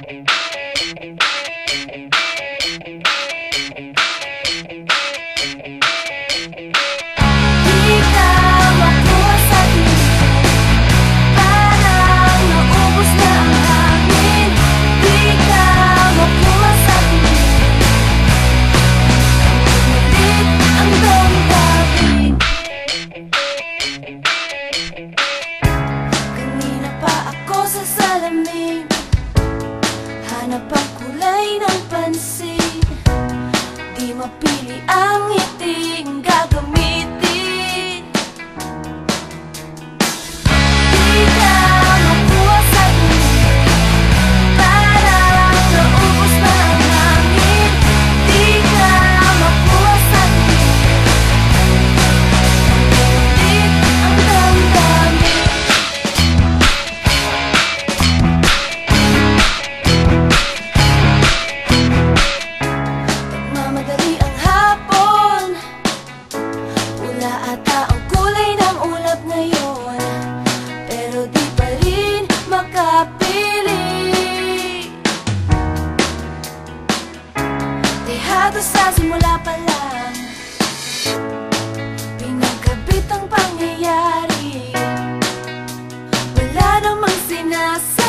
Di us